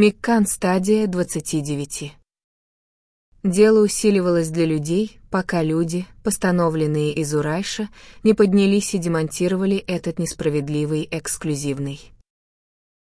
Миккан стадия 29. Дело усиливалось для людей, пока люди, постановленные из Урайша, не поднялись и демонтировали этот несправедливый эксклюзивный